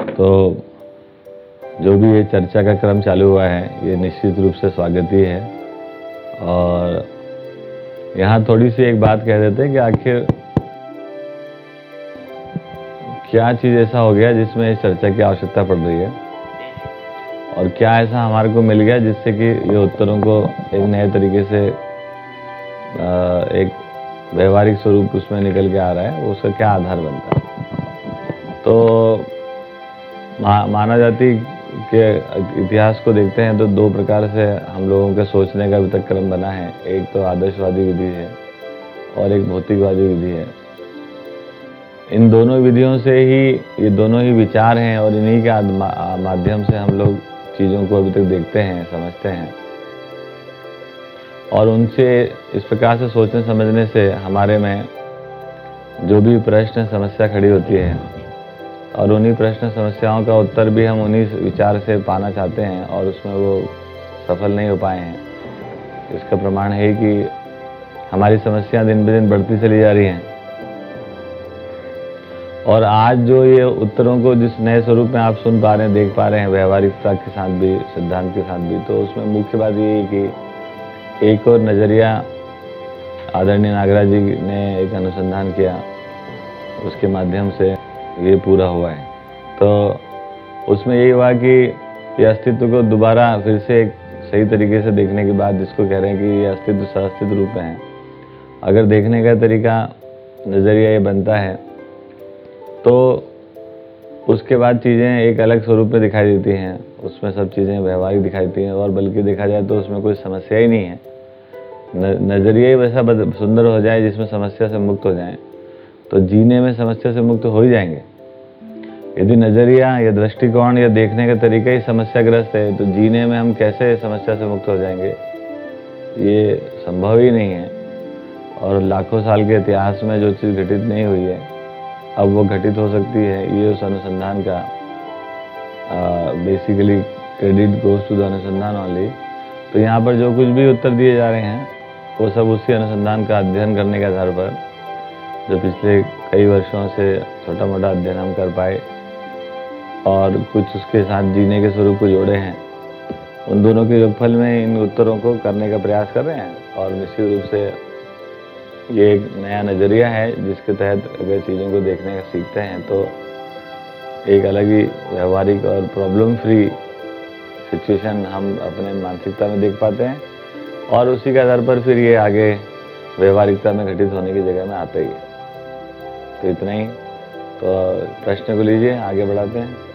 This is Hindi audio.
तो जो भी ये चर्चा का क्रम चालू हुआ है, ये निश्चित रूप से स्वागत ही। है और यहाँ थोड़ी सी एक बात कह देते हैं कि आखिर क्या चीज़ ऐसा हो गया जिसमें इस चर्चा की आवश्यकता पड़ रही है? और क्या ऐसा हमारे को मिल गया जिससे कि ये उत्तरों को एक नए तरीके से एक व्यवहारिक स्वरूप उसमें निकल के आ रहा है? उसका क्या आधार बनता? है तो मा, माना जाति के इतिहास को देखते हैं तो दो प्रकार से हम लोगों के सोचने का अभी तक क्रम बना है। एक तो आदर्शवादी विधि है और एक भौतिकवादी विधि है। इन दोनों विधियों से ही ये दोनों ही विचार हैं और इन्हीं के माध्यम से हम लोग चीज़ों को अभी तक देखते हैं समझते हैं। और उनसे इस प्रकार से सोचने समझने से हमारे में जो भी प्रश्न समस्या खड़ी होती है और उन्हीं प्रश्न समस्याओं का उत्तर भी हम उन्हीं विचार से पाना चाहते हैं और उसमें वो सफल नहीं हो पाए हैं। इसका प्रमाण है कि हमारी समस्या दिन ब दिन बढ़ती चली जा रही हैं। और आज जो ये उत्तरों को जिस नए स्वरूप में आप सुन पा रहे हैं, देख पा रहे हैं, व्यवहारिकता के साथ भी, सिद्धांत के साथ भी तो उसमें मुख्य बात ये है कि एक और नज़रिया आदरणीय नागराज जी ने एक अनुसंधान किया, उसके माध्यम से ये पूरा हुआ है। तो उसमें यही हुआ कि ये अस्तित्व को दोबारा फिर से एक सही तरीके से देखने के बाद जिसको कह रहे हैं कि ये अस्तित्व सअस्तित्व रूप में है। अगर देखने का तरीका, नज़रिया ये बनता है तो उसके बाद चीज़ें एक अलग स्वरूप में दिखाई देती हैं। उसमें सब चीज़ें व्यवहारिक दिखाई देती हैं और बल्कि देखा जाए तो उसमें कोई समस्या ही नहीं है। नज़रिया ही वैसा सुंदर हो जाए जिसमें समस्या से मुक्त हो जाए। तो जीने में समस्या से मुक्त हो ही जाएँगे। यदि नज़रिया, या दृष्टिकोण, या देखने का तरीका ही समस्याग्रस्त है तो जीने में हम कैसे समस्या से मुक्त हो जाएँगे? ये संभव ही नहीं है। और लाखों साल के इतिहास में जो चीज़ घटित नहीं हुई है, अब वो घटित हो सकती है, ये उस अनुसंधान का basically credit goes to the अनुसंधान वाली तो यहाँ पर जो कुछ भी उत्तर दिए जा रहे हैं, वो सब उसी अनुसंधान का अध्ययन करने के आधार पर, जो पिछले कई वर्षों से छोटा मोटा अध्ययन हम कर पाए। और कुछ उसके साथ जीने के स्वरूप को जोड़े हैं। उन दोनों के योगफल में इन उत्तरों को करने का प्रयास कर रहे हैं और निश्चित रूप से ये एक नया नज़रिया है, जिसके तहत अगर चीज़ों को देखने का सीखते हैं तो एक अलग ही व्यवहारिक और प्रॉब्लम फ्री सिचुएशन हम अपने मानसिकता में देख पाते हैं और उसी के आधार पर फिर ये आगे व्यवहारिकता में घटित होने की जगह में आते ही। तो इतना ही। तो प्रश्न को लीजिए, आगे बढ़ाते हैं।